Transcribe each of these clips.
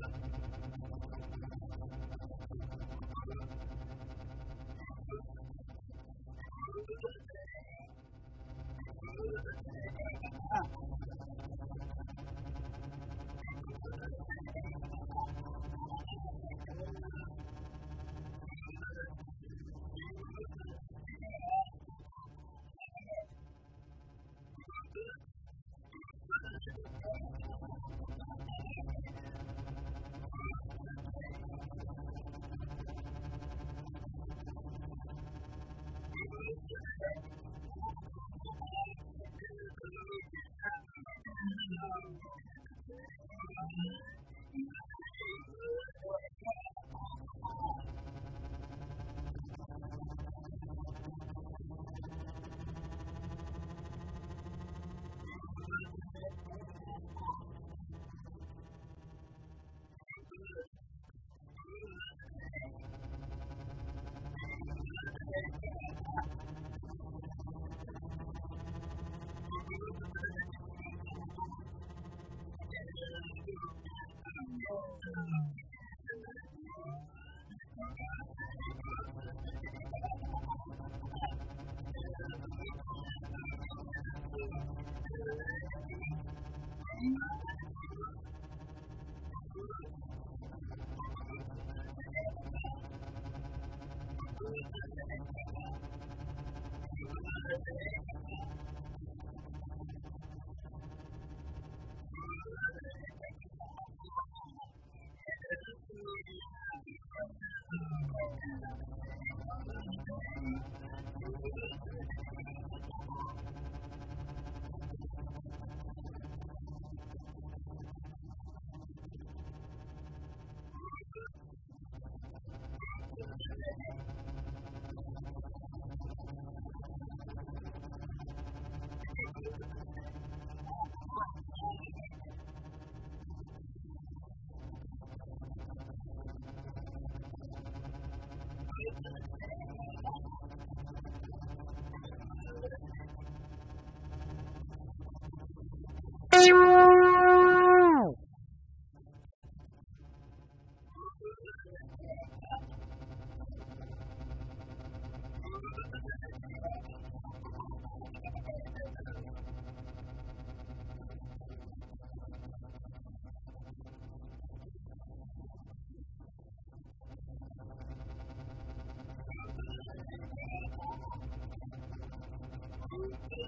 Thank God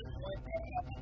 やった!